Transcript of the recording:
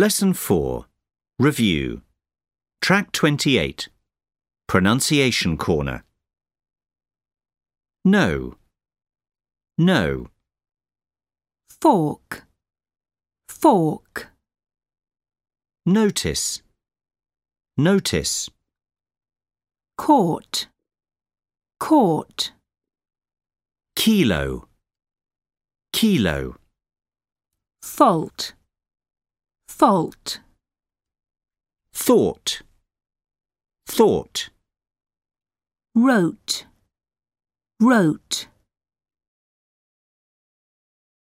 Lesson 4. Review. Track 28. Pronunciation Corner. No. No. fork, fork, Notice. Notice. court, court, Kilo. Kilo. fault, fault, Thought. Thought. wrote, wrote.